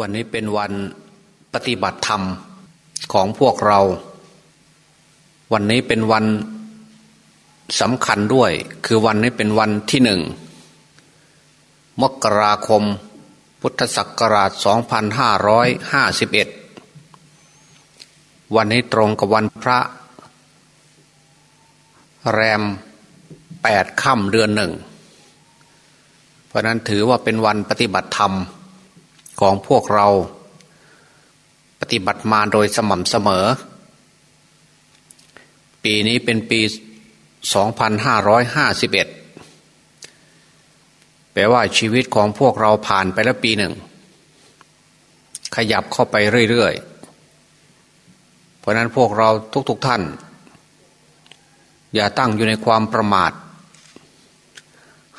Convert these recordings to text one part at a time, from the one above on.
วันนี้เป็นวันปฏิบัติธรรมของพวกเรา วันนี้เป็นวันสำคัญด้วย คือวันนี้เป็นวันที่หนึ่ง มกราคม พุทธศักราช 2551 วันนี้ตรงกับวันพระ แรมแปดค่ำเดือนหนึ่ง เพราะนั้นถือว่าเป็นวันปฏิบัติธรรม ของพวกเราปฏิบัติมาโดยสม่ำเสมอ ปีนี้เป็นปี 2551 แปลว่าชีวิตของพวกเราผ่านไปแล้วปีหนึ่ง ขยับเข้าไปเรื่อยๆ เพราะนั้นพวกเราทุกๆทท่าน อย่าตั้งอยู่ในความประมาท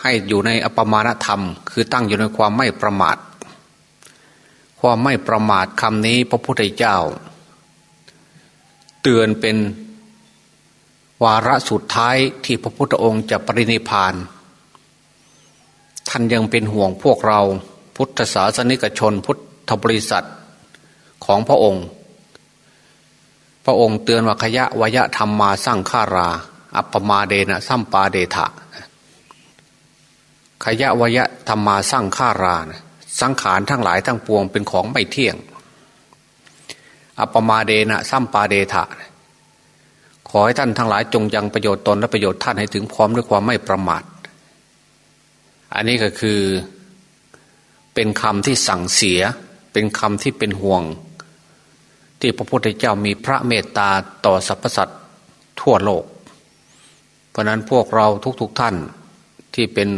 ให้อยู่ในอปมาณธรรม คือตั้งอยู่ในความไม่ประมาท ความไม่ประมาทคำนี้พระพุทธเจ้า เตือนเป็นวาระสุดท้ายที่พระพุทธองค์จะปรินิพาน ท่านยังเป็นห่วงพวกเราพุทธศาสนิกชนพุทธบริษัทของพระองค์ พระองค์เตือนว่าขยะวยะธรรมมาสร้างฆารา อัปปมาเดนะสัมปาเดทะขยะวยะธรรมมาสร้างฆารานะ สังขารทั้งหลายทั้งปวงเป็นของไม่เที่ยง อัปมาเดนะซัมปาเดทะ ขอให้ท่านทั้งหลายจงยังประโยชน์ตนและประโยชน์ท่านให้ถึงพร้อมด้วยความไม่ประมาท อันนี้ก็คือเป็นคำที่สั่งเสีย เป็นคำที่เป็นห่วง ที่พระพุทธเจ้ามีพระเมตตาต่อสรรพสัตว์ทั่วโลก เพราะนั้นพวกเราทุกๆทท่านที่เป็น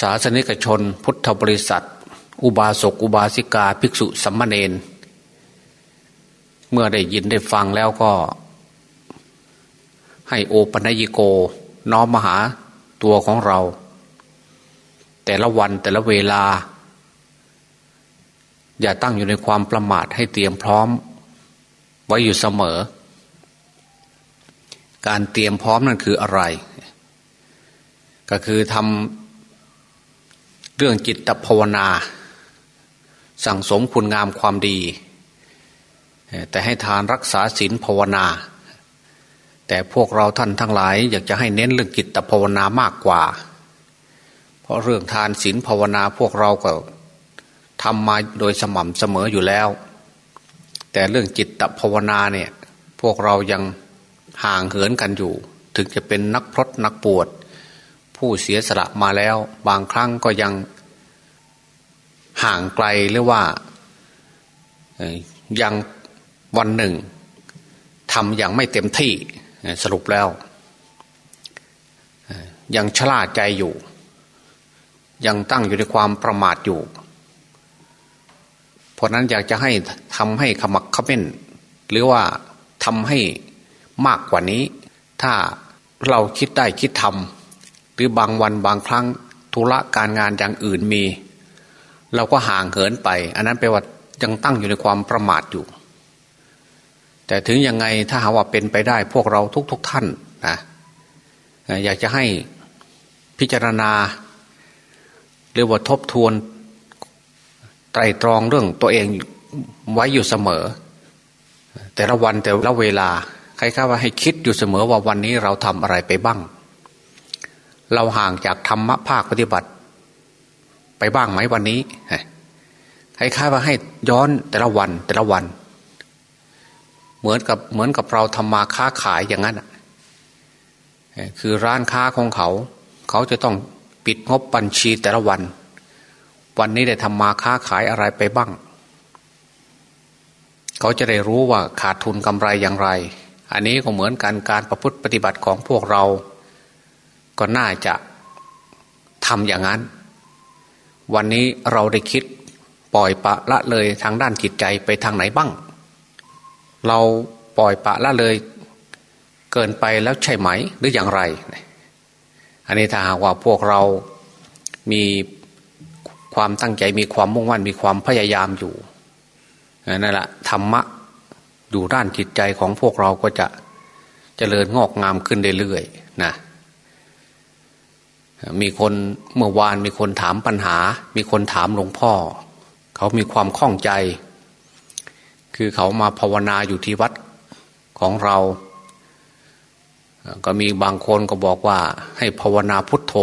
ศาสนิกชน พุทธบริษัท อุบาสกอุบาสิกา ภิกษุสัมมาเนนเมื่อได้ยินได้ฟังแล้วก็ ให้โอปัญญิโก น้อมมหาตัวของเรา แต่ละวันแต่ละเวลา อย่าตั้งอยู่ในความประมาทให้เตรียมพร้อม ไว้อยู่เสมอ การเตรียมพร้อมนั่นคืออะไร ก็คือทำ เรื่องจิตภาวนา สั่งสมคุณงามความดี แต่ให้ทานรักษาศีลภาวนา แต่พวกเราท่านทั้งหลาย อยากจะให้เน้นเรื่องจิตภาวนามากกว่า เพราะเรื่องทานศีลภาวนาพวกเราก็ทำมาโดยสม่ำเสมออยู่แล้ว แต่เรื่องจิตภาวนาเนี่ยพวกเรายังห่างเหินกันอยู่ ถึงจะเป็นนักพรตนักปวด ผู้เสียสละมาแล้ว บางครั้งก็ยังห่างไกลหรือว่ายังวันหนึ่งทำอย่างไม่เต็มที่สรุปแล้ว ยังชลาใจอยู่ ยังตั้งอยู่ในความประมาทอยู่ เพราะนั้นอยากจะให้ทำให้ขมักขม้น หรือว่าทำให้มากกว่านี้ ถ้าเราคิดได้คิดทำ หรือบางวันบางครั้งธุระการงานอย่างอื่นมี เราก็ห่างเหินไป อันนั้นแปลว่ายังตั้งอยู่ในความประมาทอยู่ แต่ถึงยังไงถ้าหาว่าเป็นไปได้พวกเราทุกๆทท่านนะอยากจะให้พิจารณาหรือว่าทบทวนไตรตรองเรื่องตัวเองไว้อยู่เสมอ แต่ละวันแต่ละเวลาใครๆว่าให้คิดอยู่เสมอว่าวันนี้เราทำอะไรไปบ้าง เราห่างจากธรรมะภาคปฏิบัติ ไปบ้างไหมวันนี้คล้ายๆว่าให้ย้อนแต่ละวันแต่ละวัน เหมือนกับเหมือนกับเราทำมาค้าขายอย่างนั้นคือร้านค้าของเขา เขาจะต้องปิดงบบัญชีแต่ละวัน วันนี้ได้ทำมาค้าขายอะไรไปบ้าง เขาจะได้รู้ว่าขาดทุนกำไรอย่างไร อันนี้ก็เหมือนกันการประพฤติปฏิบัติของพวกเรา ก็น่าจะทำอย่างนั้น วันนี้เราได้คิดปล่อยปะละเลยทางด้านจิตใจไปทางไหนบ้าง เราปล่อยปะละเลยเกินไปแล้วใช่ไหมหรืออย่างไร อันนี้ถ้าหากว่าพวกเรามีความตั้งใจมีความมุ่งมั่นมีความพยายามอยู่นั่นแหละธรรมะอยู่ด้านจิตใจของพวกเราก็จะจะเจริญงอกงามขึ้นเรื่อยๆนะ มีคนเมื่อวานมีคนถามปัญหา มีคนถามหลวงพ่อ เขามีความคล่องใจ คือเขามาภาวนาอยู่ที่วัดของเรา ก็มีบางคนก็บอกว่าให้ภาวนาพุทโธ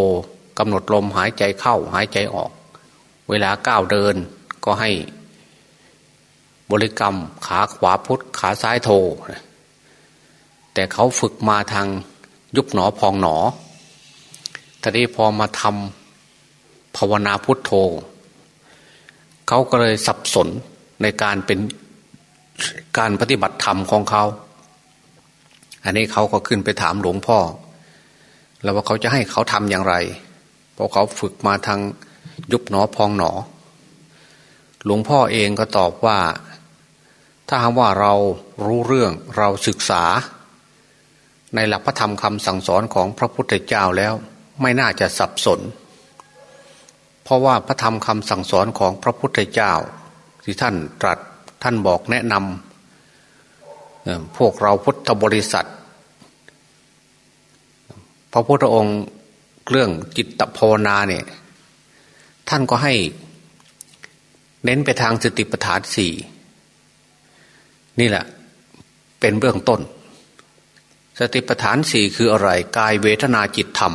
กำหนดลมหายใจเข้าหายใจออก เวลาก้าวเดินก็ให้บริกรรมขาขวาพุทขาซ้ายโธแต่เขาฝึกมาทางยุบหนอพองหนอ ทีนี้พอมาทำภาวนาพุทโธเขาก็เลยสับสนในการเป็นการปฏิบัติธรรมของเขา อันนี้เขาก็ขึ้นไปถามหลวงพ่อ แล้วว่าเขาจะให้เขาทำอย่างไร เพราะเขาฝึกมาทางยุบหนอพองหนอ หลวงพ่อเองก็ตอบว่า ถ้าหากว่าเรารู้เรื่องเราศึกษา ในหลักพระธรรมคำสั่งสอนของพระพุทธเจ้าแล้ว ไม่น่าจะสับสน เพราะว่าพระธรรมคำสั่งสอนของพระพุทธเจ้า ที่ท่านตรัสท่านบอกแนะนำพวกเราพุทธบริษัท พระพุทธองค์เรื่องจิตภาวนาเนี่ยท่านก็ให้เน้นไปทางสติปัฏฐานสี่นี่แหละ เป็นเบื้องต้น สติปัฏฐานสี่คืออะไร กายเวทนาจิตธรรม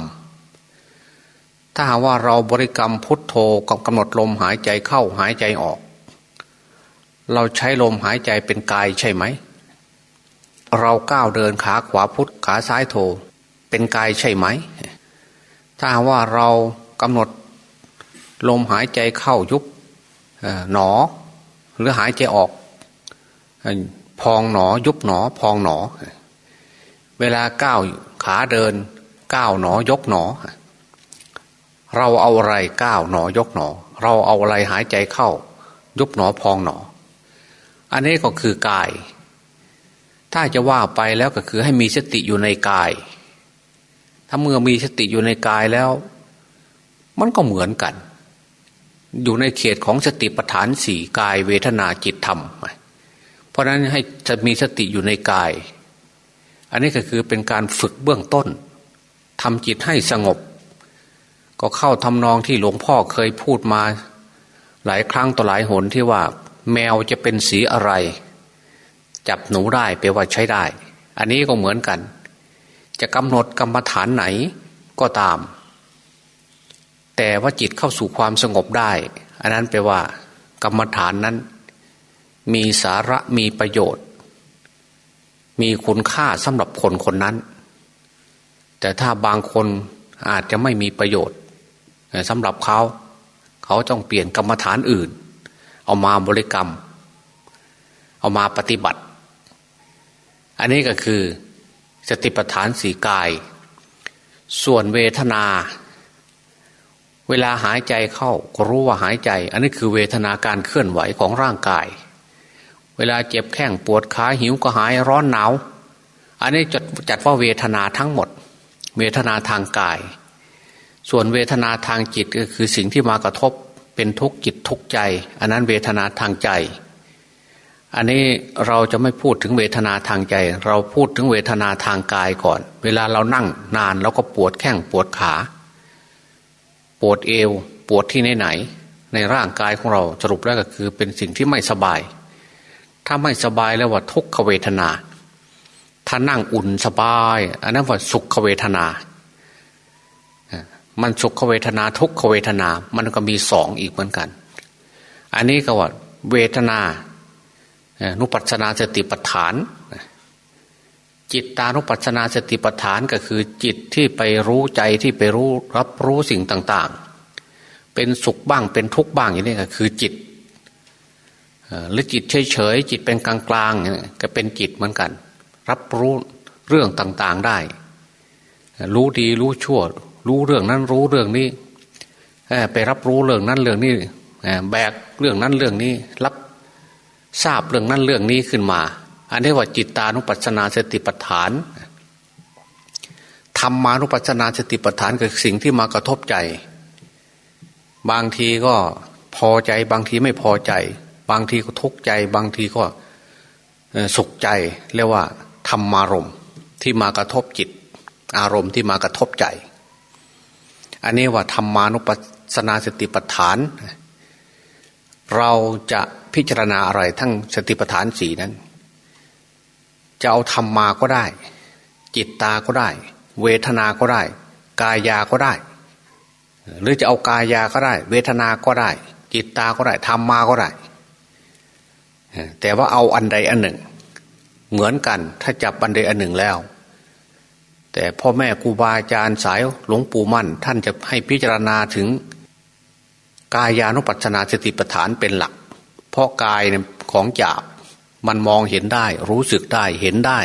ถ้าหาว่าเราบริกรรมพุทโธกับกำหนดลมหายใจเข้าหายใจออก เราใช้ลมหายใจเป็นกายใช่ไหม เราก้าวเดินขาขวาพุทขาซ้ายโธเป็นกายใช่ไหม ถ้าว่าเรากำหนดลมหายใจเข้ายุบหนอ หรือหายใจออก พองหนอยุบหนอ พองหนอ เวลาก้าวขาเดินก้าวหนอยกหนอ เราเอาอะไรก้าวหนอยกหนอ เราเอาอะไรหายใจเข้า ยุบหนอพองหนอ อันนี้ก็คือกาย ถ้าจะว่าไปแล้วก็คือให้มีสติอยู่ในกาย ถ้าเมื่อมีสติอยู่ในกายแล้ว มันก็เหมือนกัน อยู่ในเขตของสติปัฏฐานสี่กายเวทนาจิตธรรม เพราะนั้นให้จะมีสติอยู่ในกาย อันนี้ก็คือเป็นการฝึกเบื้องต้นทำจิตให้สงบ ก็เข้าทำนองที่หลวงพ่อเคยพูดมา หลายครั้งต่อหลายหนที่ว่า แมวจะเป็นสีอะไร จับหนูได้แปว่าใช้ได้ อันนี้ก็เหมือนกัน จะกำหนดกรรมฐานไหนก็ตาม แต่ว่าจิตเข้าสู่ความสงบได้ อันนั้นแปลว่า กรรมฐานนั้น มีสาระมีประโยชน์ มีคุณค่าสำหรับคนคนนั้นแต่ถ้าบางคนอาจจะไม่มีประโยชน์ สำหรับเขาเขาต้องเปลี่ยนกรรมฐานอื่น เอามาบริกรรม เอามาปฏิบัติ อันนี้ก็คือสติปัฏฐานสีกาย ส่วนเวทนา เวลาหายใจเข้าก็รู้ว่าหายใจ อันนี้คือเวทนาการเคลื่อนไหวของร่างกาย เวลาเจ็บแข้งปวดขาหิวก็หายร้อนหนาวอันนี้จัดจัดว่าเวทนาทั้งหมด เวทนาทางกาย ส่วนเวทนาทางจิตก็คือสิ่งที่มากระทบเป็นทุกข์จิตทุกข์ใจ อันนั้นเวทนาทางใจ อันนี้เราจะไม่พูดถึงเวทนาทางใจ เราพูดถึงเวทนาทางกายก่อน เวลาเรานั่งนานเราก็ปวดแข้งปวดขา ปวดเอว ปวดที่ไหนไหน ในร่างกายของเราสรุปแล้วก็คือเป็นสิ่งที่ไม่สบาย ถ้าไม่สบายแล้วว่าทุกขเวทนา ถ้านั่งอุ่นสบาย อันนั้นว่าสุขเวทนา มันสุขเวทนาทุกขเวทนา มันก็มีสองอีกเหมือนกัน อันนี้ก็ว่า เวทนานุปัสนาสติปัฏฐาน จิตตานุปัสนาสติปัฏฐานก็คือจิตที่ไปรู้ใจที่ไปรู้รับรู้สิ่งต่าง ๆ เป็นสุขบ้างเป็นทุกข์บ้างอย่างนี้ก็คือจิตหรือจิตเฉยๆจิตเป็นกลางๆก็เป็นจิตเหมือนกัน รับรู้เรื่องต่างๆได้ รู้ดีรู้ชั่ว รู้เรื่องนั้นรู้เรื่องนี้ไปรับรู้เรื่องนั้นเรื่องนี้แบกเรื่องนั้นเรื่องนี้ รับทราบเรื่องนั้นเรื่องนี้ขึ้นมา อันนี้ว่าจิตตานุปัสสนาสติปัฏฐานธรรมานุปัสสนาสติปัฏฐานคือสิ่งที่มากระทบใจ บางทีก็พอใจ บางทีไม่พอใจ บางทีก็ทุกข์ใจ บางทีก็สุขใจเรียกว่าธรรมารมที่มากระทบจิต อารมณ์ที่มากระทบใจ อันนี้ว่าธรรมานุปัสสนาสติปัฏฐาน เราจะพิจารณาอะไรทั้งสติปัฏฐานสีนั้น จะเอาธรรมมาก็ได้ จิตตาก็ได้ เวทนาก็ได้ กายาก็ได้ หรือจะเอากายาก็ได้ เวทนาก็ได้ จิตตาก็ได้ธรรมมาก็ได้ แต่ว่าเอาอันใดอันหนึ่ง เหมือนกันถ้าจับอันใดอันหนึ่งแล้ว แต่พ่อแม่ครูบาอาจารย์สายหลวงปู่มั่น ท่านจะให้พิจารณาถึง กายานุปัชนาสติปัฏฐานเป็นหลัก เพราะกายของหยาบมันมองเห็นได้ รู้สึกได้เห็นได้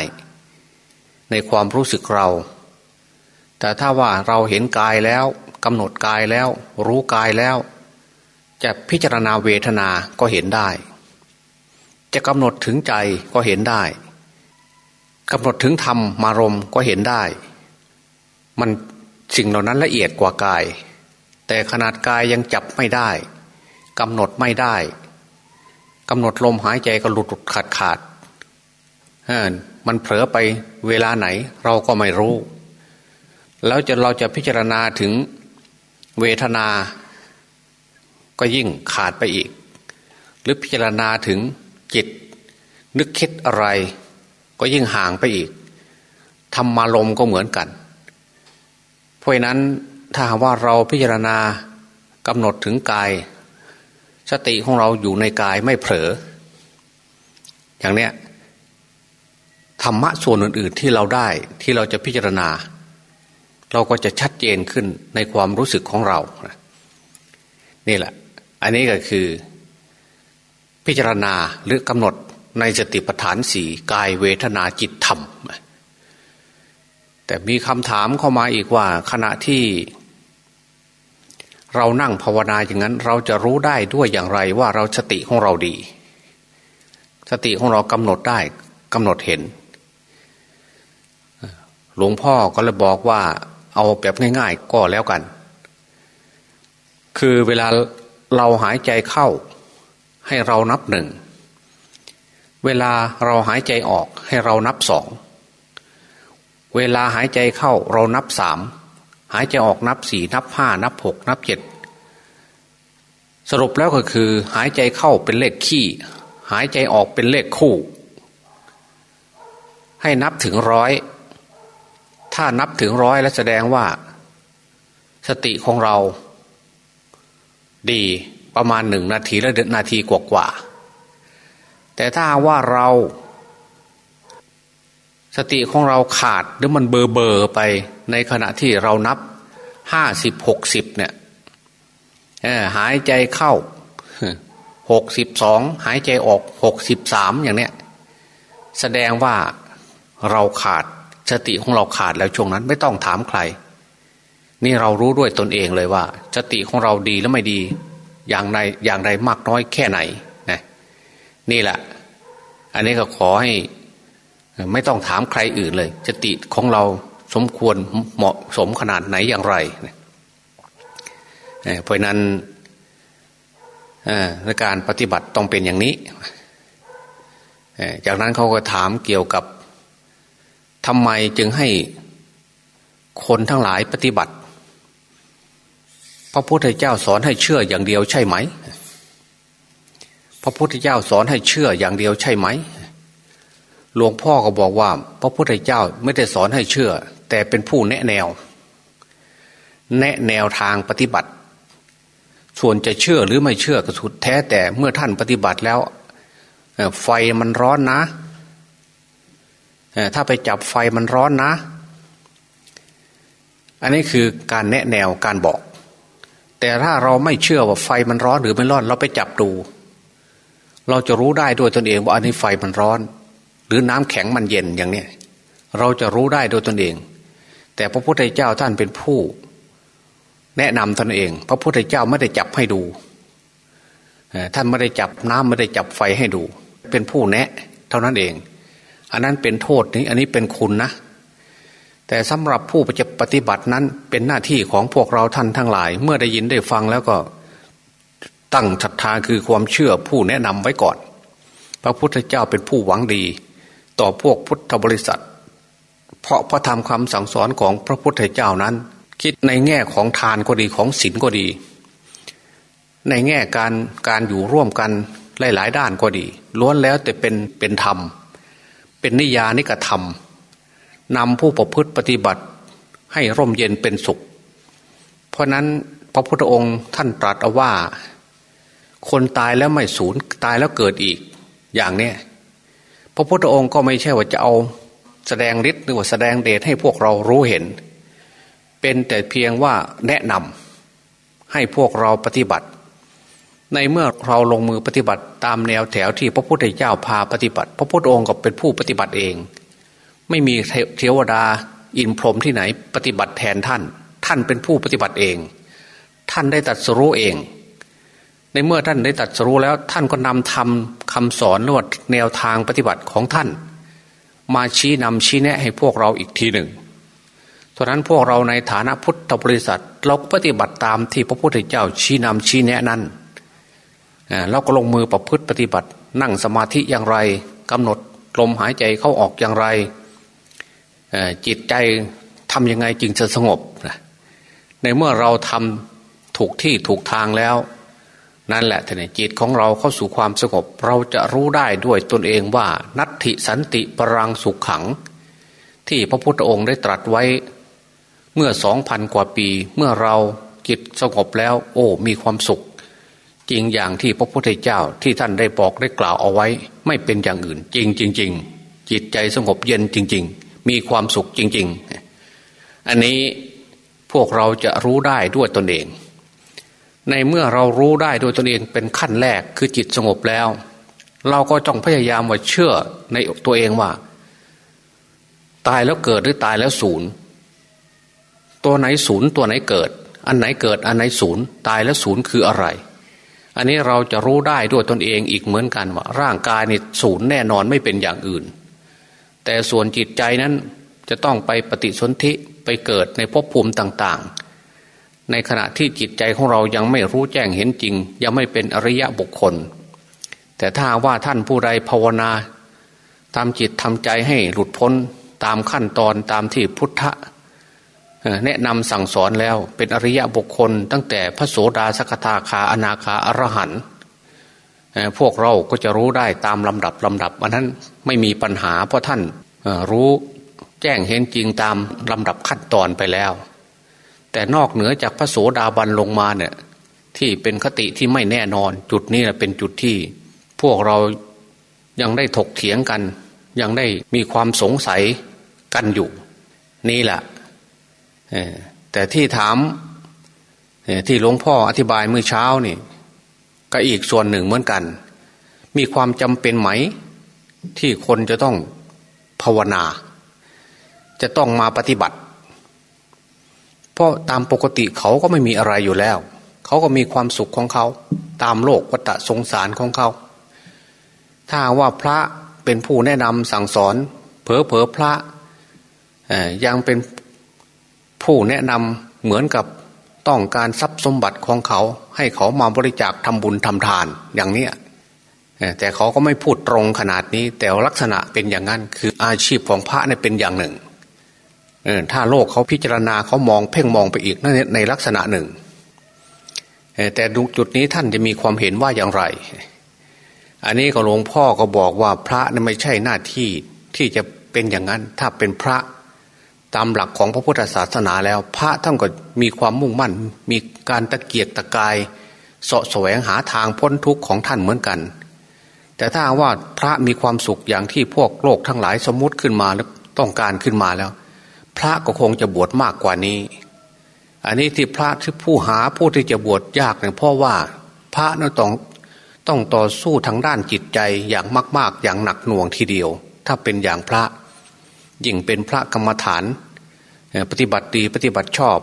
ในความรู้สึกเรา แต่ถ้าว่าเราเห็นกายแล้วกำหนดกายแล้ว รู้กายแล้ว จะพิจารณาเวทนาก็เห็นได้ จะกำหนดถึงใจก็เห็นได้ กำหนดถึงธรรมมารมก็เห็นได้ มันสิ่งเหล่านั้นละเอียดกว่ากาย แต่ขนาดกายยังจับไม่ได้กำหนดไม่ได้กำหนดลมหายใจก็หลุดขาดขาดมันเผลอไปเวลาไหนเราก็ไม่รู้ แล้วจะเราจะพิจารณาถึงเวทนา ก็ยิ่งขาดไปอีก หรือพิจารณาถึงจิต นึกคิดอะไร ก็ยิ่งห่างไปอีกธรรมารมก็เหมือนกัน เพราะนั้นถ้าว่าเราพิจารณากำหนดถึงกาย สติของเราอยู่ในกายไม่เผลอ อย่างเนี้ยธรรมะส่วนอื่น ๆที่เราได้ที่เราจะพิจารณา เราก็จะชัดเจนขึ้นในความรู้สึกของเรา นี่แหละ อันนี้ก็คือ พิจารณาหรือกำหนด ในสติปัฏฐานสี่กายเวทนาจิตธรรม แต่มีคำถามเข้ามาอีกว่า ขณะที่ เรานั่งภาวนาอย่างนั้น เราจะรู้ได้ด้วยอย่างไรว่าเราสติของเราดี สติของเรากำหนดได้กำหนดเห็น หลวงพ่อก็เลยบอกว่า เอาแบบง่ายๆก็แล้วกัน คือเวลาเราหายใจเข้า ให้เรานับหนึ่ง เวลาเราหายใจออกให้เรานับสอง เวลาหายใจเข้าเรานับสาม หายใจออกนับสี่นับห้านับหกนับเจ็ดสรุปแล้วก็คือ หายใจเข้าเป็นเลขขี้ หายใจออกเป็นเลขคู่ ให้นับถึงร้อย ถ้านับถึงร้อยแล้วแสดงว่า สติของเรา ดีประมาณหนึ่งนาทีและนาทีกว่าๆ แต่ถ้าว่าเรา สติของเราขาดหรือมันเบอร์เบอร์ไปในขณะที่เรานับห้าสิบหกสิบเนี่ยหายใจเข้าหกสิบสองหายใจออกหกสิบสามอย่างเนี้ยแสดงว่าเราขาดสติของเราขาดแล้วช่วงนั้นไม่ต้องถามใคร นี่เรารู้ด้วยตนเองเลยว่า สติของเราดีแล้วไม่ดี อย่างไรอย่างไรมากน้อยแค่ไหน นี่แหละ อันนี้ก็ขอให้ไม่ต้องถามใครอื่นเลยสติของเราสมควรเหมาะสมขนาดไหนอย่างไรเพราะนั้นในการปฏิบัติต้องเป็นอย่างนี้ จากนั้นเขาก็ถามเกี่ยวกับทำไมจึงให้คนทั้งหลายปฏิบัติ พระพุทธเจ้าสอนให้เชื่ออย่างเดียวใช่ไหม พระพุทธเจ้าสอนให้เชื่ออย่างเดียวใช่ไหมหลวงพ่อก็บอกว่า พระพุทธเจ้าไม่ได้สอนให้เชื่อ แต่เป็นผู้แนะแนว แนะแนวทางปฏิบัติ ส่วนจะเชื่อหรือไม่เชื่อก็สุดแท้แต่เมื่อท่านปฏิบัติแล้วไฟมันร้อนนะถ้าไปจับไฟมันร้อนนะ อันนี้คือการแนะแนวการบอก แต่ถ้าเราไม่เชื่อว่าไฟมันร้อนหรือไม่ร้อน เราไปจับดู เราจะรู้ได้ด้วยตนเองว่าอันนี้ไฟมันร้อน หรือน้ำแข็งมันเย็นอย่างนี้เราจะรู้ได้โดยตนเอง แต่พระพุทธเจ้าท่านเป็นผู้ แนะนำตนเอง พระพุทธเจ้าไม่ได้จับให้ดูท่านไม่ได้จับน้ำไม่ได้จับไฟให้ดู เป็นผู้แนะ เท่านั้นเอง อันนั้นเป็นโทษนี้อันนี้เป็นคุณนะ แต่สำหรับผู้จะปฏิบัตินั้นเป็นหน้าที่ของพวกเราท่านทั้งหลาย เมื่อได้ยินได้ฟังแล้วก็ ตั้งศรัทธาคือความเชื่อผู้แนะนำไว้ก่อน พระพุทธเจ้าเป็นผู้หวังดี ต่อพวกพุทธบริษัท เพราะพระธรรมคำสั่งสอนของพระพุทธเจ้านั้น คิดในแง่ของทานก็ดีของศีลก็ดี ในแง่การการอยู่ร่วมกันหลายๆ ด้านก็ดี ล้วนแล้วแต่เป็นเป็นธรรม เป็นนิยานิกธรรมนำผู้ประพฤติปฏิบัติให้ร่มเย็นเป็นสุข เพราะนั้นพระพุทธองค์ท่านตรัสเอาว่า คนตายแล้วไม่สูญตายแล้วเกิดอีกอย่างเนี้ยพระพุทธองค์ก็ไม่ใช่ว่าจะเอาแสดงฤทธิ์หรือว่าแสดงเดชให้พวกเรารู้เห็น เป็นแต่เพียงว่าแนะนำให้พวกเราปฏิบัติ ในเมื่อเราลงมือปฏิบัติตามแนวแถวที่พระพุทธเจ้าพาปฏิบัติ พระพุทธองค์ก็เป็นผู้ปฏิบัติเอง ไม่มีเทวดาอินพรหมที่ไหนปฏิบัติแทนท่าน ท่านเป็นผู้ปฏิบัติเอง ท่านได้ตัดสรู้เอง ในเมื่อท่านได้ตัดสรู้แล้วท่านก็นำทำคำสอนหรือว่าแนวทางปฏิบัติของท่าน มาชี้นำชี้แนะให้พวกเราอีกทีหนึ่งเพราะนั้นพวกเราในฐานะพุทธบริษัท เราก็ปฏิบัติตามที่พระพุทธเจ้าชี้นำชี้แนะนั้นเราก็ลงมือประพฤติปฏิบัติ นั่งสมาธิอย่างไรกำหนดลมหายใจเข้าออกอย่างไรจิตใจทำยังไงจึงจะสงบในเมื่อเราทำถูกที่ถูกทางแล้ว นั่นแหละท่านจิตของเราเข้าสู่ความสงบ เราจะรู้ได้ด้วยตนเองว่า นัตถิสันติปรังสุขขัง ที่พระพุทธองค์ได้ตรัสไว้ เมื่อสองพันกว่าปี เมื่อเราจิตสงบแล้ว โอ้มีความสุข จริงอย่างที่พระพุทธเจ้าที่ท่านได้บอกได้กล่าวเอาไว้ ไม่เป็นอย่างอื่น จริงจริงจิตใจสงบเย็นจริง ๆ มีความสุขจริง ๆ อันนี้พวกเราจะรู้ได้ด้วยตนเอง ในเมื่อเรารู้ได้โดยตนเองเป็นขั้นแรกคือจิตสงบแล้ว เราก็จ้องพยายามว่าเชื่อในตัวเองว่า ตายแล้วเกิดหรือตายแล้วศูนย์ตัวไหนศูนย์ตัวไหนเกิด อันไหนเกิดอันไหนศูนย์ตายแล้วศูนย์คืออะไร อันนี้เราจะรู้ได้ด้วยตนเองอีกเหมือนกันว่า ร่างกายนี่ศูนย์แน่นอนไม่เป็นอย่างอื่น แต่ส่วนจิตใจนั้นจะต้องไปปฏิสนธิไปเกิดในภพภูมิต่างๆ ในขณะที่จิตใจของเรายังไม่รู้แจ้งเห็นจริง ยังไม่เป็นอริยะบุคคล แต่ถ้าว่าท่านผู้ใดภาวนาทำจิตทำใจให้หลุดพ้นตามขั้นตอนตามที่พุทธะแนะนำสั่งสอนแล้วเป็นอริยะบุคคล ตั้งแต่พระโสดาสกทาคาอนาคาอรหันพวกเราก็จะรู้ได้ตามลำดับลำดับอันนั้นไม่มีปัญหาเพราะท่านรู้แจ้งเห็นจริงตามลำดับขั้นตอนไปแล้ว แต่นอกเหนือจากพระโสดาบันลงมาเนี่ยที่เป็นคติที่ไม่แน่นอน จุดนี้เป็นจุดที่ พวกเรายังได้ถกเถียงกัน ยังได้มีความสงสัยกันอยู่ นี่แหละแต่ที่ถามที่หลวงพ่ออธิบายเมื่อเช้านี่ ก็อีกส่วนหนึ่งเหมือนกัน มีความจำเป็นไหม ที่คนจะต้องภาวนา จะต้องมาปฏิบัติ ราะตามปกติเขาก็ไม่มีอะไรอยู่แล้ว เขาก็มีความสุขของเขา ตามโลกวัฏสงสารของเขา ถ้าว่าพระเป็นผู้แนะนำสั่งสอน เผลอเผอพระยังเป็นผู้แนะนำเหมือนกับต้องการทรัพย์สมบัติของเขา ให้เขามาบริจาคทำบุญทำทานอย่างนี้แต่เขาก็ไม่พูดตรงขนาดนี้ แต่ลักษณะเป็นอย่างนั้นคืออาชีพของพระเนี่ยเป็นอย่างหนึ่ง ถ้าโลกเขาพิจารณาเขามองเพ่งมองไปอีกนั่นในลักษณะหนึ่ง แต่จุดนี้ท่านจะมีความเห็นว่าอย่างไร อันนี้ก็หลวงพ่อก็บอกว่าพระนี่ไม่ใช่หน้าที่ที่จะเป็นอย่างนั้น ถ้าเป็นพระตามหลักของพระพุทธศาสนาแล้ว พระท่านก็มีความมุ่งมั่น มีการตะเกียกตะกายเสาะแสวงหาทางพ้นทุกข์ของท่านเหมือนกัน แต่ถ้าว่าพระมีความสุขอย่างที่พวกโลกทั้งหลายสมมติขึ้นมาแล้วต้องการขึ้นมาแล้ว พระก็คงจะบวชมากกว่านี้ อันนี้ที่พระที่ผู้หาผู้ที่จะบวชยากเนี่ยเพราะว่าพระนั้นต้องต้องต่อสู้ทางด้านจิตใจอย่างมาก ๆ อย่างหนักหน่วงทีเดียว ถ้าเป็นอย่างพระยิ่งเป็นพระกรรมฐาน ปฏิบัติดีปฏิบัติชอบ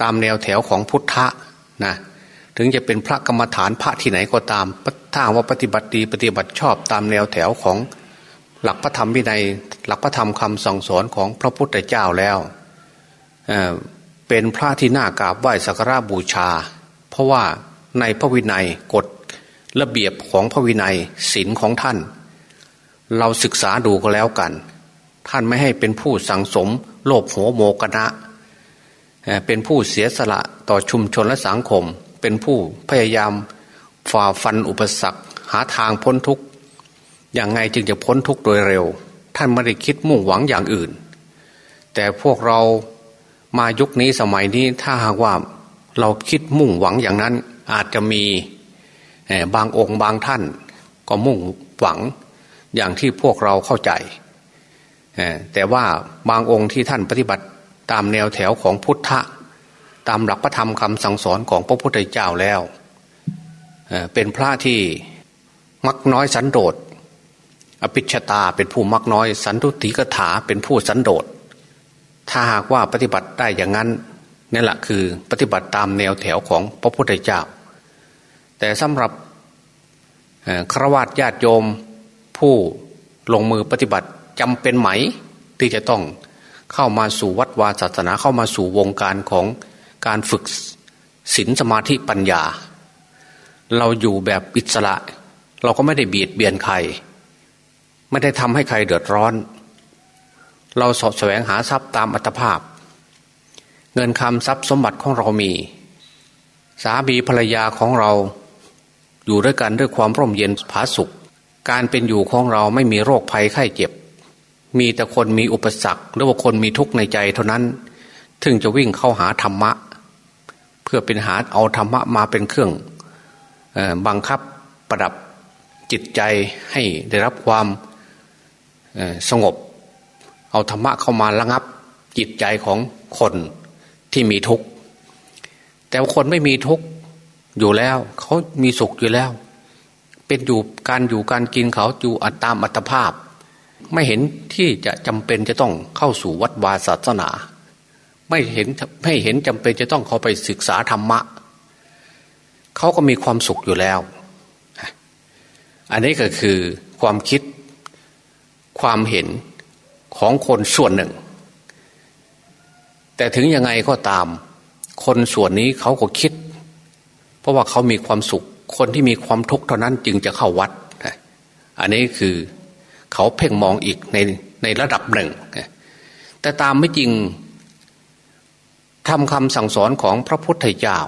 ตามแนวแถวของพุทธะนะถึงจะเป็นพระกรรมฐานพระที่ไหนก็ตามถ้าว่าปฏิบัติดีปฏิบัติชอบตามแนวแถวของ หลักพระธรรมวินัยหลักพระธรรมคำสั่งสอนของพระพุทธเจ้าแล้วเเป็นพระที่น่ากราบไหว้สักการะบูชา เพราะว่าในพระวินัยกฎระเบียบของพระวินัยศีลของท่าน เราศึกษาดูก็แล้วกัน ท่านไม่ให้เป็นผู้สังสม โลภโหโมกนะเป็นผู้เสียสละต่อชุมชนและสังคม เป็นผู้พยายามฝ่าฟันอุปสรรค หาทางพ้นทุกข์ อย่างไงจึงจะพ้นทุกข์โดยเร็ว ท่านไม่ได้คิดมุ่งหวังอย่างอื่น แต่พวกเรามายุคนี้สมัยนี้ถ้าหากว่าเราคิดมุ่งหวังอย่างนั้น อาจจะมีบางองค์บางท่าน ก็มุ่งหวังอย่างที่พวกเราเข้าใจ แต่ว่าบางองค์ที่ท่านปฏิบัติตามแนวแถวของพุทธะ ตามหลักพระธรรมคำสั่งสอนของพระพุทธเจ้าแล้ว เป็นพระที่มักน้อยสันโดษ อภิชตาเป็นผู้มักน้อย สันตุติกถาเป็นผู้สันโดษ ถ้าหากว่าปฏิบัติได้อย่างนั้นนี่แหละคือปฏิบัติตามแนวแถวของพระพุทธเจ้า แต่สำหรับครวญญาติโยมผู้ลงมือปฏิบัติจำเป็นไหม ที่จะต้องเข้ามาสู่วัดวาศาสนาเข้ามาสู่วงการของการฝึกศีลสมาธิปัญญา เราอยู่แบบอิสระ เราก็ไม่ได้เบียดเบียนใคร ไม่ได้ทำให้ใครเดือดร้อน เราสอบแสวงหาทรัพย์ตามอัตภาพ เงินคำทรัพย์สมบัติของเรามี สามีภรรยาของเรา อยู่ด้วยกันด้วยความร่มเย็นผาสุข การเป็นอยู่ของเราไม่มีโรคภัยไข้เจ็บ มีแต่คนมีอุปสรรคหรือว่าคนมีทุกข์ในใจเท่านั้น ถึงจะวิ่งเข้าหาธรรมะ เพื่อเป็นหาเอาธรรมะมาเป็นเครื่องบังคับประดับจิตใจให้ได้รับความ สงบ เอาธรรมะเข้ามาระงับจิตใจของคนที่มีทุกข์แต่คนไม่มีทุกข์อยู่แล้ว เขามีสุขอยู่แล้ว เป็นอยู่การอยู่การกินเขาอยู่อัตตามอัตภาพ ไม่เห็นที่จะจำเป็นจะต้องเข้าสู่วัดวาศาสนา ไม่เห็นไม่เห็นจำเป็นจะต้องเขาไปศึกษาธรรมะเขาก็มีความสุขอยู่แล้ว อันนี้ก็คือความคิด ความเห็นของคนส่วนหนึ่ง แต่ถึงยังไงก็ตาม คนส่วนนี้เขาก็คิด เพราะว่าเขามีความสุข คนที่มีความทุกข์เท่านั้นจึงจะเข้าวัด อันนี้คือเขาเพ่งมองอีกในในระดับหนึ่ง แต่ตามไม่จริงทำคำสั่งสอนของพระพุทธเจ้า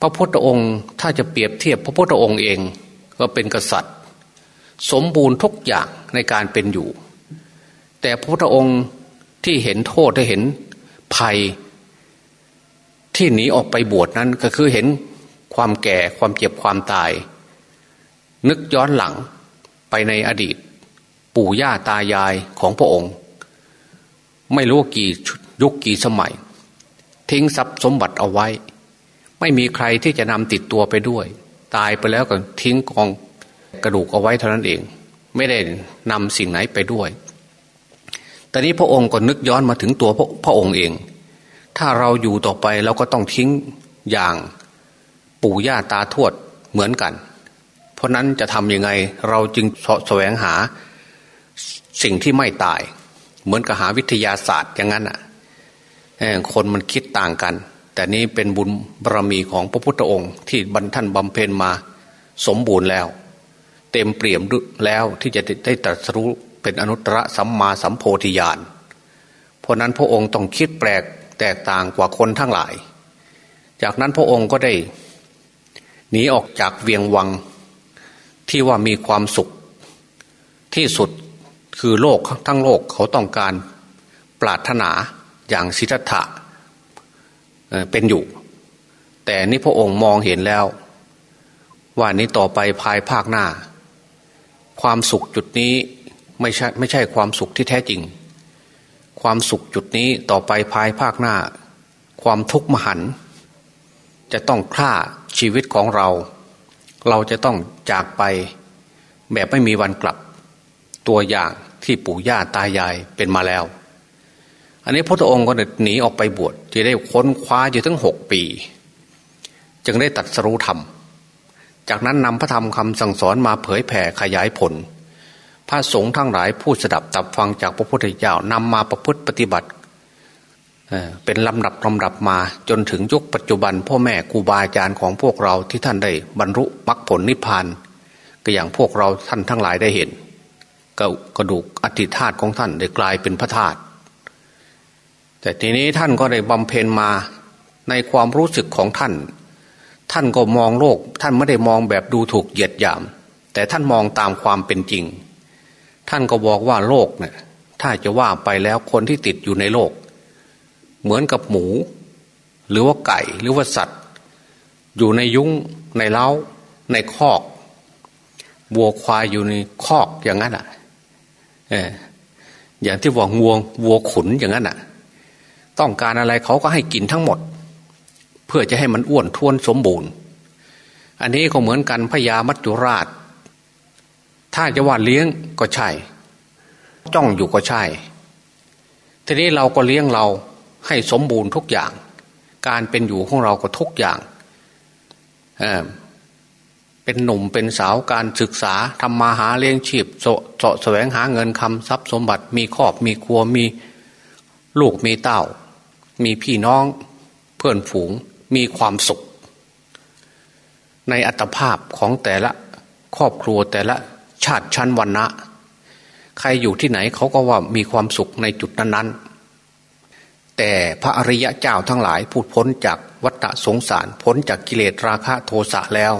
พระพุทธองค์ถ้าจะเปรียบเทียบพระพุทธองค์เอง ก็เป็นกษัตริย์ สมบูรณ์ทุกอย่างในการเป็นอยู่ แต่พระพุทธองค์ที่เห็นโทษได้เห็นภัยที่หนีออกไปบวชนั้นก็คือเห็นความแก่ความเจ็บความตาย นึกย้อนหลังไปในอดีต ปู่ย่าตายายของพระองค์ ไม่รู้กี่ยุคกี่สมัย ทิ้งทรัพย์สมบัติเอาไว้ ไม่มีใครที่จะนำติดตัวไปด้วย ตายไปแล้วก็ทิ้งกอง กระดูกเอาไว้เท่านั้นเอง ไม่ได้นำสิ่งไหนไปด้วยต่นี้พระองค์ก็นึกย้อนมาถึงตัวพระพระองค์เอง ถ้าเราอยู่ต่อไปเราก็ต้องทิ้งอย่างปู่ย่าตาทวดเหมือนกัน เพราะนั้นจะทำยังไงเราจึงแสวงหาสิ่งที่ไม่ตาย เหมือนกับหาวิทยาศาสตร์อย่างนั้นอะคนมันคิดต่างกัน แต่นี้เป็นบุญบารมีของพระพุทธองค์ที่บรรท่านบำเพ็ญมาสมบูรณ์แล้ว เต็มเปี่ยมแล้วที่จะได้ตรัสรู้เป็นอนุตตรสัมมาสัมโพธิญาณเพราะนั้นพระองค์ต้องคิดแปลกแตกต่างกว่าคนทั้งหลาย จากนั้นพระองค์ก็ได้หนีออกจากเวียงวังที่ว่ามีความสุขที่สุดคือโลกทั้งโลกเขาต้องการปรารถนาอย่างสิทธัตถะเป็นอยู่ แต่นี่พระองค์มองเห็นแล้ว ว่านี้ต่อไปภายภาคหน้า ความสุขจุดนี้ไม่ใช่ไม่ใช่ความสุขที่แท้จริง ความสุขจุดนี้ต่อไปภายภาคหน้า ความทุกข์มหัน จะต้องฆ่าชีวิตของเรา เราจะต้องจากไปแบบไม่มีวันกลับ ตัวอย่างที่ปู่ย่าตายายเป็นมาแล้ว อันนี้พระองค์ก็หนีออกไปบวชจะได้ค้นคว้าอยู่ทั้งหกปี จึงได้ตัดสรู้ธรรม จากนั้นนำพระธรรมคำสั่งสอนมาเผยแผ่ขยายผล พระสงฆ์ทั้งหลายผู้สดับตับฟังจากพระพุทธเจ้านำมาประพฤติปฏิบัติเป็นลำดับลำดับมาจนถึงยุคปัจจุบัน พ่อแม่ครูบาอาจารย์ของพวกเราที่ท่านได้บรรลุมรรคผลนิพพาน ก็อย่างพวกเราท่านทั้งหลายได้เห็นกระดูกอธิธาตของท่านได้กลายเป็นพระธาตุแต่ทีนี้ท่านก็ได้บำเพ็ญมาในความรู้สึกของท่าน ท่านก็มองโลก ท่านไม่ได้มองแบบดูถูกเหยียดหยาม แต่ท่านมองตามความเป็นจริง ท่านก็บอกว่าโลกเนี่ยถ้าจะว่าไปแล้วคนที่ติดอยู่ในโลก เหมือนกับหมู หรือว่าไก่หรือว่าสัตว์ อยู่ในยุ้งในเล้า ในคอกวัวควายอยู่ในคอกอย่างนั้นอะเอออย่างที่ว่าวัววัวขุนอย่างนั้นอะ ต้องการอะไรเขาก็ให้กินทั้งหมด พื่อจะให้มันอ้วนท้วนสมบูรณ์ อันนี้ก็เหมือนกันพญามัจจุราช ถ้าจะว่าเลี้ยงก็ใช่ จ้องอยู่ก็ใช่ ทีนี้เราก็เลี้ยงเราให้สมบูรณ์ทุกอย่าง การเป็นอยู่ของเราก็ทุกอย่างเเป็นหนุ่มเป็นสาวการศึกษาทำมาหาเลี้ยงชีพโสาะแสวงหาเงินคำทรัพย์สมบัติมีครอบมีครัวมีลูกมีเต้า มีพี่น้องเพื่อนฝูง มีความสุข ในอัตภาพของแต่ละครอบครัวแต่ละชาติชั้นวันนะใครอยู่ที่ไหนเขาก็ว่ามีความสุขในจุดนั้นๆ แต่พระอริยะเจ้าทั้งหลายพูดพ้นจากวัฏสงสารพ้นจากกิเลสราคะโทสะแล้ว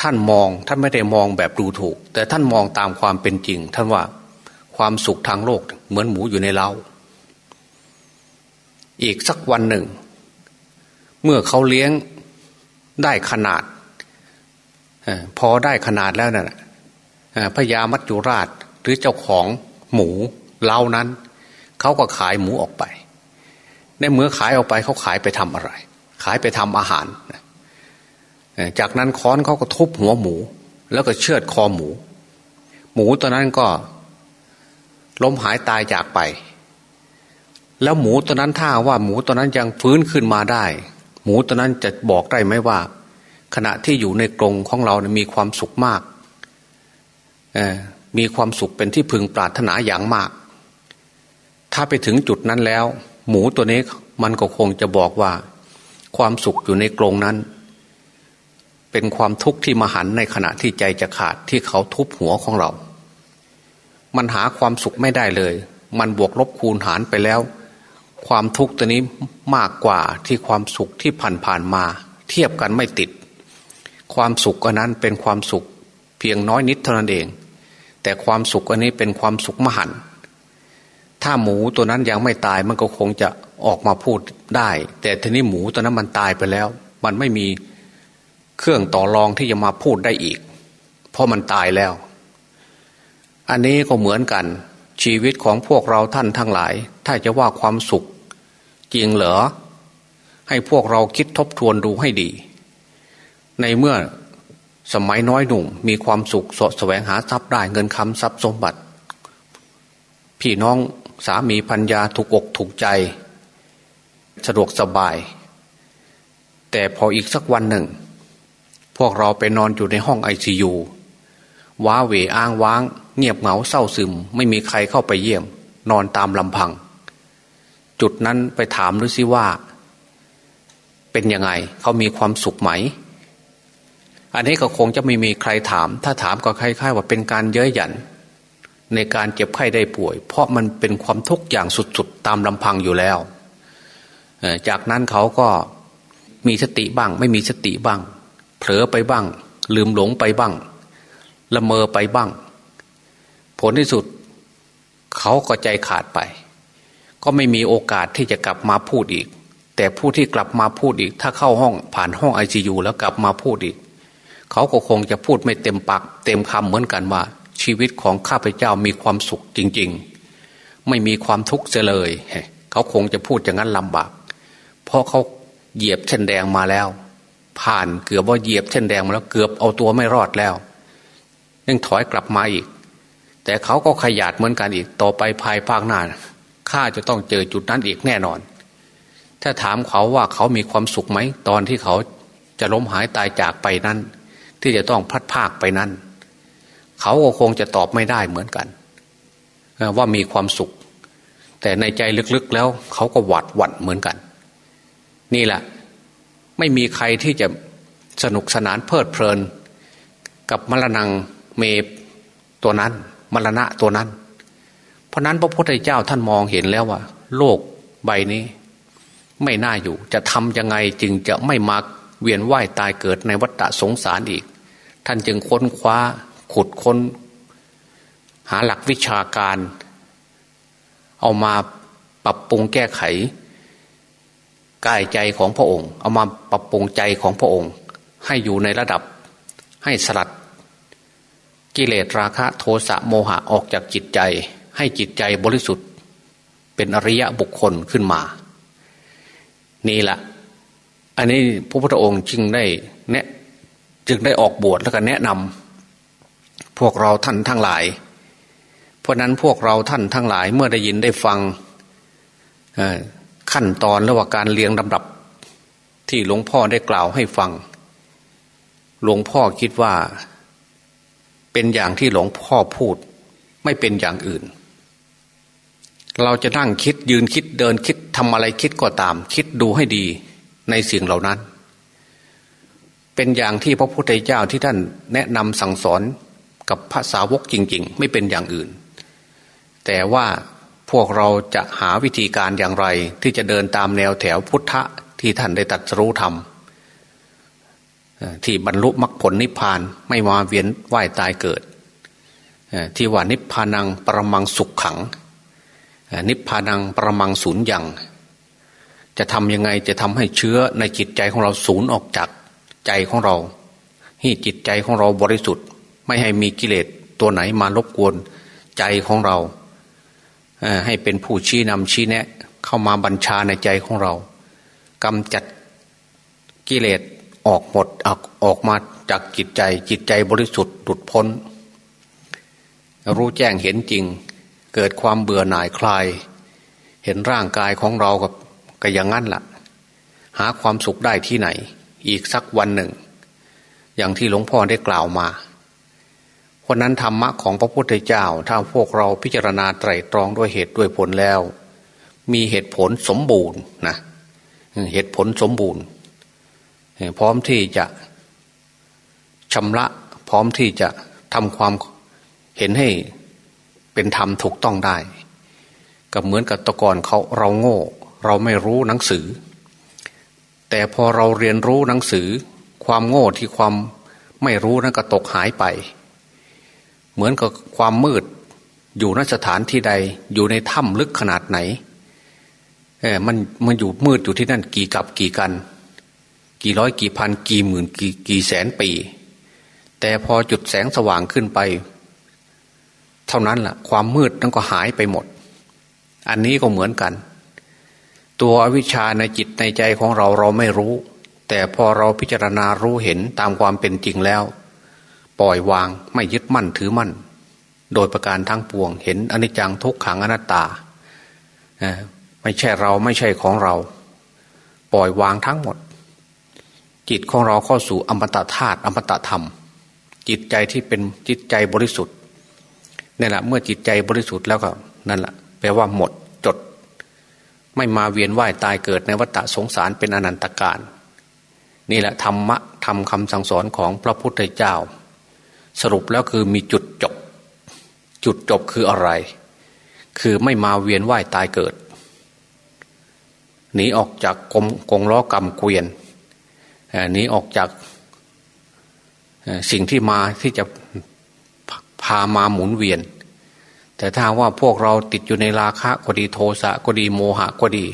ท่านมองท่านไม่ได้มองแบบดูถูก แต่ท่านมองตามความเป็นจริง ท่านว่าความสุขทางโลกเหมือนหมูอยู่ในเล้าอีกสักวันหนึ่ง เมื่อเขาเลี้ยงได้ขนาดพอได้ขนาดแล้วนะ่ะพญามัจจุราชหรือเจ้าของหมูเล้านั้น เขาก็ขายหมูออกไป ในเมื่อขายออกไปเขาขายไปทำอะไร ขายไปทำอาหาร จากนั้นค้อนเขาก็ทุบหัวหมู แล้วก็เชือดคอหมู หมูตัวนั้นก็ล้มหายตายจากไป แล้วหมูตัวนั้นถ้าว่าหมูตัวนั้นยังฟื้นขึ้นมาได้ หมูตัวนั้นจะบอกได้ไหมว่า ขณะที่อยู่ในกรงของเราเนี่ยมีความสุขมาก มีความสุขเป็นที่พึงปรารถนาอย่างมาก ถ้าไปถึงจุดนั้นแล้ว หมูตัวนี้มันก็คงจะบอกว่า ความสุขอยู่ในกรงนั้น เป็นความทุกข์ที่มหันในขณะที่ใจจะขาดที่เขาทุบหัวของเรา มันหาความสุขไม่ได้เลย มันบวกลบคูณหารไปแล้ว ความทุกข์ตัวนี้มากกว่าที่ความสุขที่ผ่านผ่านมา เทียบกันไม่ติด ความสุขอันนั้นเป็นความสุขเพียงน้อยนิดเท่านั้นเอง แต่ความสุขอันนี้เป็นความสุขมหันถ้าหมูตัวนั้นยังไม่ตายมันก็คงจะออกมาพูดได้ แต่ทีนี้หมูตัวนั้นมันตายไปแล้ว มันไม่มีเครื่องต่อรองที่จะมาพูดได้อีก เพราะมันตายแล้ว อันนี้ก็เหมือนกันชีวิตของพวกเราท่านทั้งหลาย ถ้าจะว่าความสุข จริงเหรอ ให้พวกเราคิดทบทวนดูให้ดี ในเมื่อสมัยน้อยหนุ่ม มีความสุขสดแสวงหาทรัพย์ได้เงินคำทรัพย์สมบัติ พี่น้องสามีพัญญาถูกอกถูกใจ สะดวกสบาย แต่พออีกสักวันหนึ่ง พวกเราไปนอนอยู่ในห้องไอซียูว้าเหวอ้างว้าง เงียบเหงาเศร้าซึม ไม่มีใครเข้าไปเยี่ยม นอนตามลำพัง จุดนั้นไปถามดูสิว่า เป็นยังไงเขามีความสุขไหม อันนี้ก็คงจะไม่มีใครถาม ถ้าถามก็คล้ายๆว่าเป็นการเย้ยหยัน ในการเจ็บไข้ได้ป่วย เพราะมันเป็นความทุกข์อย่างสุดๆ ตามลำพังอยู่แล้วจากนั้นเขาก็มีสติบ้าง ไม่มีสติบ้าง เผลอไปบ้าง ลืมหลงไปบ้าง ละเมอไปบ้าง ผลที่สุด เขาก็ใจขาดไป ก็ไม่มีโอกาสที่จะกลับมาพูดอีก แต่ผู้ที่กลับมาพูดอีก ถ้าเข้าห้องผ่านห้องไอซียูแล้วกลับมาพูดอีก เขาก็คงจะพูดไม่เต็มปากเต็มคำเหมือนกันว่า ชีวิตของข้าพเจ้ามีความสุขจริง ๆ ไม่มีความทุกข์เลย เขาคงจะพูดอย่างนั้นลำบาก เพราะเขาเหยียบเช่นแดงมาแล้ว ผ่านเกือบว่าเหยียบเช่นแดงมาแล้วเกือบเอาตัวไม่รอดแล้วยังถอยกลับมาอีก แต่เขาก็ขยัดเหมือนกันอีก ต่อไปภายภาคหน้า ข้าจะต้องเจอจุดนั้นอีกแน่นอน ถ้าถามเขาว่าเขามีความสุขไหม ตอนที่เขาจะล้มหายตายจากไปนั้น ที่จะต้องพัดภาคไปนั้น เขาก็คงจะตอบไม่ได้เหมือนกัน ว่ามีความสุข แต่ในใจลึกๆแล้ว เขาก็หวัดหวั่นเหมือนกัน นี่แหละ ไม่มีใครที่จะสนุกสนานเพลิดเพลิน กับมรณงเมตัวนั้นมรณะตัวนั้น เพราะนั้นพระพุทธเจ้าท่านมองเห็นแล้วว่า โลกใบนี้ ไม่น่าอยู่ จะทำยังไงจึงจะไม่มาเวียนว่ายตายเกิดในวัฏสงสารอีก ท่านจึงค้นคว้าขุดค้น หาหลักวิชาการ เอามาปรับปรุงแก้ไขกายใจของพระองค์ เอามาปรับปรุงใจของพระองค์ ให้อยู่ในระดับให้สลัด กิเลสราคะโทสะโมหะออกจากจิตใจ ให้จิตใจบริสุทธิ์ เป็นอริยะบุคคลขึ้นมา นี่แหละอันนี้พระพุทธองค์จึงได้เนะจึงได้ออกบวชแล้วก็แนะนำพวกเราท่านทั้งหลาย เพราะนั้นพวกเราท่านทั้งหลายเมื่อได้ยินได้ฟังขั้นตอนระหว่างการเรียงลำดับที่หลวงพ่อได้กล่าวให้ฟัง หลวงพ่อคิดว่าเป็นอย่างที่หลวงพ่อพูด ไม่เป็นอย่างอื่น เราจะนั่งคิดยืนคิดเดินคิดทำอะไรคิดก็ตาม คิดดูให้ดีในสิ่งเหล่านั้น เป็นอย่างที่พระพุทธเจ้าที่ท่านแนะนำสั่งสอนกับภาษาวกจริง ๆ ไม่เป็นอย่างอื่น แต่ว่าพวกเราจะหาวิธีการอย่างไร ที่จะเดินตามแนวแถวพุทธะที่ท่านได้ตัดรู้ธรรมที่บรรลุมรรคผลนิพพานไม่มาเวียนว่ายตายเกิดที่ว่านิพพานังประมังสุขขัง นิพพานังประมังศูนย์ยังจะทำยังไงจะทำให้เชื้อในจิตใจของเราสูญออกจากใจของเราให้จิตใจของเราบริสุทธิ์ ไม่ให้มีกิเลสตัวไหนมารบกวนใจของเรา ให้เป็นผู้ชี้นำชี้แนะ เข้ามาบัญชาในใจของเรากำจัดกิเลสออกหมดออกออกมาจากจิตใจจิตใจบริสุทธิ์หลุดพ้น รู้แจ้งเห็นจริง เกิดความเบื่อหน่ายคลาย เห็นร่างกายของเรากับก็อย่างนั้นละ่ะ หาความสุขได้ที่ไหน อีกสักวันหนึ่ง อย่างที่หลวงพ่อได้กล่าวมาเพราะนั้นธรรมะของพระพุทธเจ้า ถ้าพวกเราพิจารณาไตรตรองด้วยเหตุด้วยผลแล้ว มีเหตุผลสมบูรณ์นะเหตุผลสมบูรณ์พร้อมที่จะชำระพร้อมที่จะทำความเห็นให้ เป็นธรรมถูกต้องได้ ก็เหมือนกับตะกอนเขาเราโง่ เราไม่รู้หนังสือ แต่พอเราเรียนรู้หนังสือ ความโง่ที่ความไม่รู้นั้นก็ตกหายไป เหมือนกับความมืดอยู่นสถานที่ใดอยู่ในถ้ำลึกขนาดไหนเออมันมันอยู่มืดอยู่ที่นั่นกี่กับกี่กัน กี่ร้อยกี่พัน กี่หมื่นกี่กี่แสนปี แต่พอจุดแสงสว่างขึ้นไป เท่านั้นละ่ะ ความมืดนั้นก็หายไปหมด อันนี้ก็เหมือนกัน ตัวอวิชชาในจิตในใจของเราเราไม่รู้ แต่พอเราพิจารณารู้เห็นตามความเป็นจริงแล้ว ปล่อยวางไม่ยึดมั่นถือมั่น โดยประการทั้งปวง เห็นอนิจจังทุกขังอนัตตาไม่ใช่เราไม่ใช่ของเรา ปล่อยวางทั้งหมด จิตของเราเข้าสู่อมตะธาตุอมตะธรรม จิตใจที่เป็นจิตใจบริสุทธิ์ นี่แหละเมื่อจิตใจบริสุทธิ์แล้วก็นั่นแหละแปลว่าหมดจด ไม่มาเวียนว่ายตายเกิดในวัฏสงสารเป็นอนันตการนี่แหละธรรมะทำคำสั่งสอนของพระพุทธเจ้า สรุปแล้วคือมีจุดจบ จุดจบคืออะไร คือไม่มาเวียนว่ายตายเกิดหนีออกจากกงกงล้อกรรมเกวียนหนีออกจากสิ่งที่มาที่จะ พามาหมุนเวียน แต่ถ้าว่าพวกเราติดอยู่ในราคะก็ดีโทสะก็ดีโมหะก็ดี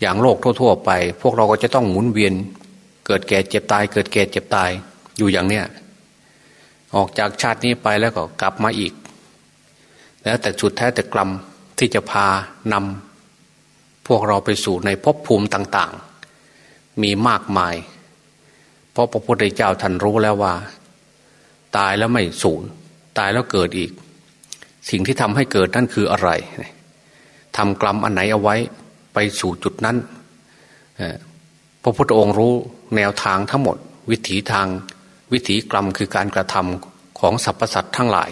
อย่างโลกทั่ว ๆ ไป พวกเราก็จะต้องหมุนเวียน เกิดแก่เจ็บตาย เกิดแก่เจ็บตายอยู่อย่างเนี้ยออกจากชาตินี้ไปแล้วก็กลับมาอีก แล้วแต่จุดแท้แต่กรรมที่จะพานำพวกเราไปสู่ในภพภูมิต่าง ๆ มีมากมาย เพราะพระพุทธเจ้าท่านรู้แล้วว่า ตายแล้วไม่สูญ ตายแล้วเกิดอีก สิ่งที่ทำให้เกิดนั่นคืออะไรทำกรรมอันไหนเอาไว้ไปสู่จุดนั้นพระพุทธองค์รู้แนวทางทั้งหมด วิถีทางวิถีกรรมคือการกระทำของสรรพสัตว์ทั้งหลาย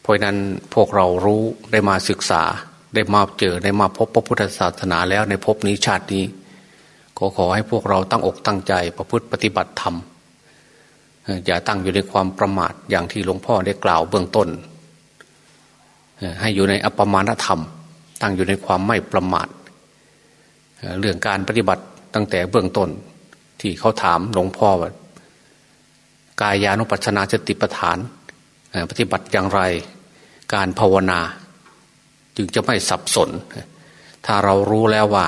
เพราะนั้นพวกเรารู้ได้มาศึกษาได้มาเจอได้มาพบพระพุทธศาสนาแล้วในภพนี้ชาตินี้ ขอขอให้พวกเราตั้งอกตั้งใจประพฤติปฏิบัติธรรม อย่าตั้งอยู่ในความประมาทอย่างที่หลวงพ่อได้กล่าวเบื้องต้น ให้อยู่ในอัปมาณธรรม ตั้งอยู่ในความไม่ประมาทเรื่องการปฏิบัติตั้งแต่เบื้องต้นที่เขาถามหลวงพ่อว่ากายานุปัชนาสติปฐานปฏิบัติอย่างไรการภาวนา จึงจะไม่สับสน ถ้าเรารู้แล้วว่า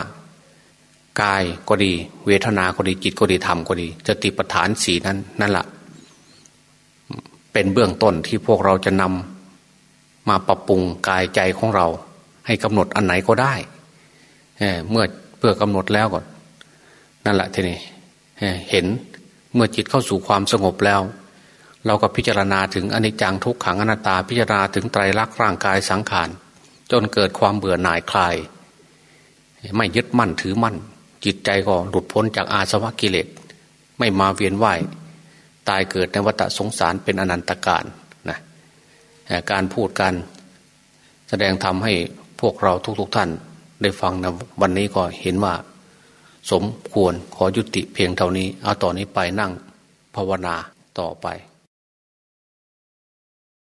กายก็ดี เวทนาก็ดีจิตก็ดีธรรมก็ดีสติปัฏฐานสีนั้นนั่นแหละ เป็นเบื้องต้นที่พวกเราจะนำมาปรับปรุงกายใจของเรา ให้กำหนดอันไหนก็ได้เเมื่อเพื่อกำหนดแล้วก่อนนั่นแหละทีนี้เห็นเมื่อจิตเข้าสู่ความสงบแล้ว เราก็พิจารณาถึงอนิจจังทุกขังอนัตตาพิจารณาถึงไตรลักษณ์ร่างกายสังขารจนเกิดความเบื่อหน่ายคลาย ไม่ยึดมั่นถือมั่น จิตใจก็หลุดพ้นจากอาสวะกิเลส ไม่มาเวียนว่าย ตายเกิดในวัฏสงสารเป็นอนันตการนะการพูดการแสดงทำให้พวกเราทุกๆทท่านได้ฟังนะวันนี้ก็เห็นว่า สมควรขอยุติเพียงเท่านี้ เอาต่อนนี้ไปนั่งภาวนาต่อไป